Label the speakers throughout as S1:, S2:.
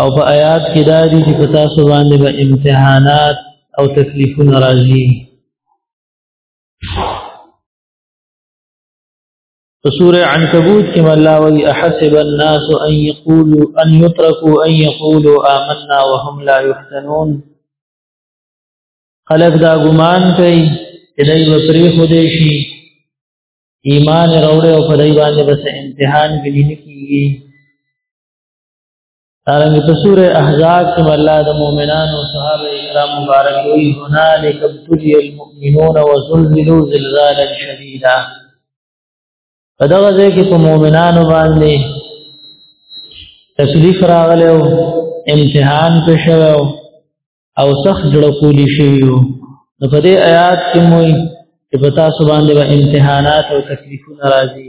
S1: او په آیات کې دا دي چې په تاسو باندې به امتحانات او تکلیفونه راځي په سوره عنکبوت کې الله وی احسب الناس ان يقولوا ان يتركوا ان يقولوا آمنا وهم لا يفتنون خلق دا ګمان کوي چې دوی به پرې خو دې شي ایمان راوړي او په دوی باندې بس امتحان کې نه کیږي دارنګ په سوره احزاب کې الله د مؤمنانو صحابه کرام مبارک وي هنالک ابتلي المؤمنون وزلزلوا زلزالا شديدا فدغه ځای کې په مؤمنانو باندې تکلیف راغلی او امتحان په شوه او سخت جوړ کولی شي نو په دې آیات کې موي چې پتا سو باندې به امتحانات او تکلیفونه راځي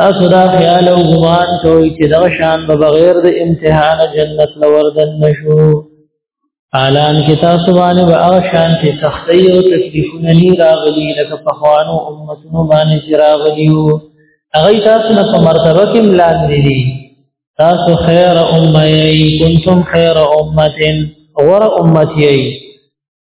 S1: تاسو دا خیال او ګمان کوئ چې دا شان به بغیر د امتحان جنت لوردن نشو عالم کې تاسو باندې به هغه شان چې سختي او تکلیفونه نه راغلي لکه په خوانو امتونو باندې چې راغلي وو هغه تاسو نه په مرتبه کې ملاندې دي تاسو خیر امه کنتم خیر امه غره امتیی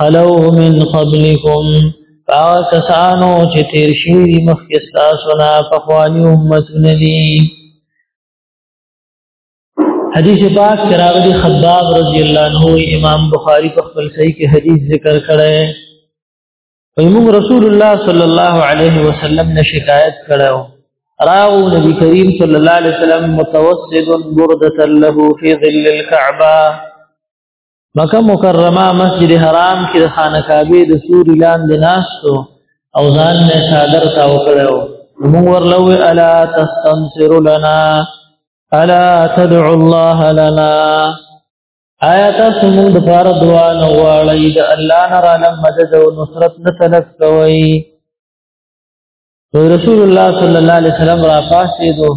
S1: خلو من قبلكم فاکسانو چې تیر شي مخکې تاسو نه په خواني امتونه دي حدیث پاک چراغلی خباب رضی اللہ عنہ امام بخاری په خپل صحیح کې حدیث ذکر کړی ویمون رسول الله صلی الله علیه وسلم نه شکایت کړو راو نبی کریم صلی الله علیه وسلم متوسد برده له فی ظل الكعبه مکه مکرمه مسجد حرام کې د خانه کعبه د سور لاندې ناشتو او ځان نه صادر تا وکړو موږ ورلو الا تستنصر لنا الا تدعو الله لنا آیات سمون د فار دعا نه واړی د الله نه را لم مدد او نصرت نه طلب کوي رسول الله صلی الله علیه وسلم را پاسې دوه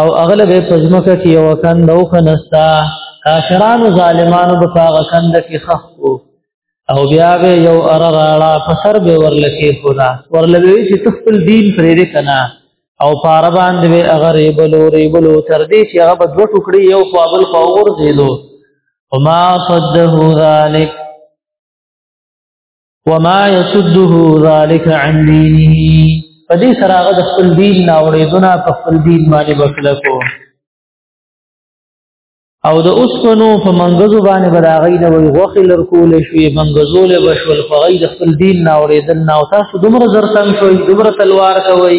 S1: او اغلب پزمکه کې یو کند او خنستا کافرانو ظالمانو په هغه کند کې خخو او بیا به یو ار راړه فسر به ورلکه خدا ورلوي چې تخپل دین پرې دې کنا او پار باندې به اگر ریبلو ریبلو تر دې چې هغه په دوه ټوکړي یو خوابل خو ور دیلو وما صده ذلک وما يسده ذلك عن دينه پدې سره هغه د خپل دین نه اورېدونه په خپل دین باندې وکړو او د اوسپنو په منګزو باندې بداغی د وی غوخي لر کول شوی منګزو له بشول فغی د خپل دین نه اوریدل نه او تاسو دومره زرتم شوی دومره تلوار کوي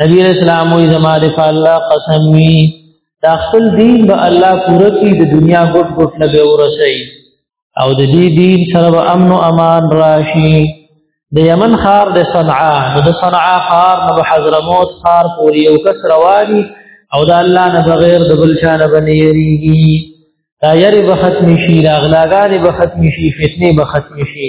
S1: نبی اسلام وی زما د الله قسم وی دا خپل دین به الله پوره کی د دنیا ګټ ګټ نه به ورسي او د دې دین سره به امن او امان راشي د یمن خار د صنعا د صنعا خار نه حضرموت خار پوری او کس رواني او د الله نه بغیر د بل چا نه بنې یریږي دا یری به ختم شي دا غلاګانې به ختم شي فتنه به ختم شي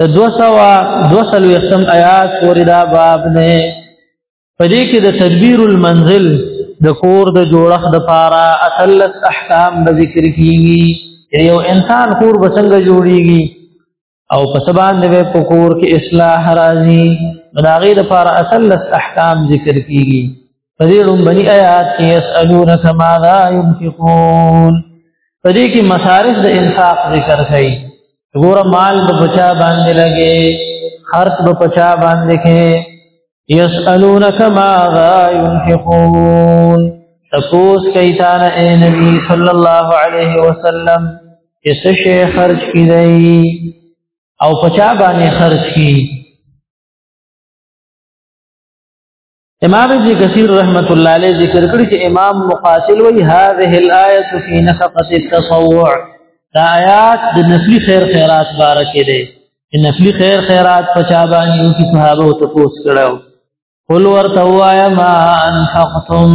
S1: ته دو سوا دو سلو یختم آیات پوری دا باب نه پدې کې د تدبیر المنزل د کور د جوړخ د پارا اصلت احکام د ذکر کیږي یو انسان کور بسنګ جوړیږي او په سبان دی په کور کې اصلاح راځي بناغي د پارا اصلت احکام ذکر کیږي فدې لومبني آیات کې يسألونک ماذا ينفقون فدې کې مصارف د انفاق ذکر کړي ګور مال په بچا باندې لګي خرچ په بچا باندې کې يسألونک ماذا ينفقون تپوس کوي تا نه اے نبی صلی الله علیه وسلم چې څه شي خرج کړي او پچا باندې خرج کړي امام ابن کثیر رحمت الله علیه ذکر کړی چې امام مقاتل وی هذه الايه فی نفقه التطوع دا آیات د نفلی خیر خیرات بارکه ده چې نفلی خیر خیرات پچا باندې یو کی صحابه او تپوس کړو قل ورته وایا ما انفقتم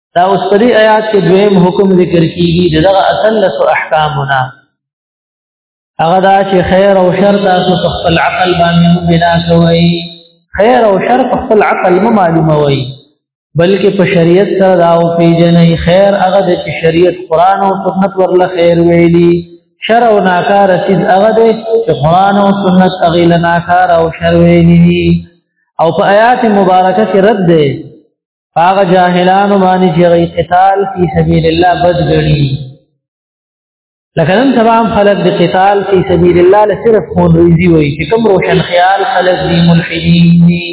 S1: دا اوس په دې آیات کې دویم حکم ذکر کیږي دغه اصل لس احکامونه هغه دا چې خیر او شر تاسو په خپل عقل باندې بنا کوئ خیر او شر په خپل عقل مو معلوموي بلکې په شریعت سره دا او پیژنې خیر هغه د شریعت قران او سنت ورله خیر ویلي شر او ناکار سید هغه دی چې قران او سنت هغه له ناکار او شر ویلي او په آیات مبارکه کې رد دی هغه جاهلانو باندې چې غي قتال فی سبیل الله بد غړي لکه نن سبا هم خلک د قتال فی سبیل الله له صرف خون ریزي وي چې کوم روشن خیال خلک دي ملحدین دي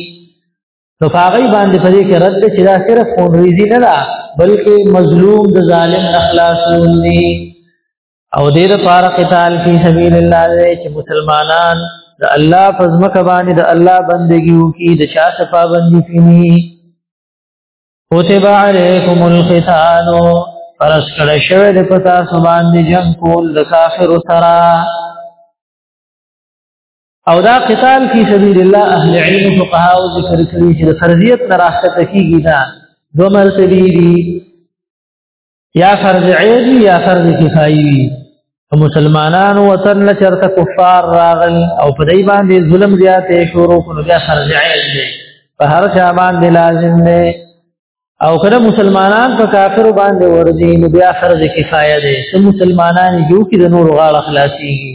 S1: نو هغه باندې په دې کې رد چې دا صرف خون ریزي نه ده بلکې مظلوم د ظالم اخلاصون دي او دې د پاره قتال فی سبیل الله دې چې مسلمانان د الله فزمک باندې د الله بندگی وکي د شاه صفا بندي کینی کتب علیکم القتال فرس کړه شوی د پتا سبحان دې جنگ کول د کافر سره او دا قتال فی سبیل الله اهل علم فقها او ذکر کړي چې فرضیت تراخته کیږي دا دو مرتبه دي یا فرض عین یا فرض کفایي مسلمانانو وطن نه چرته کفار راغل او په دای باندې ظلم زیاتې شروع کړو بیا فرض عین دی په هر چا باندې لازم دی او کله مسلمانان په کافر باندې ورځي نو بیا فرض کفایه دی چې مسلمانان یو کې د نور غاړه خلاصيږي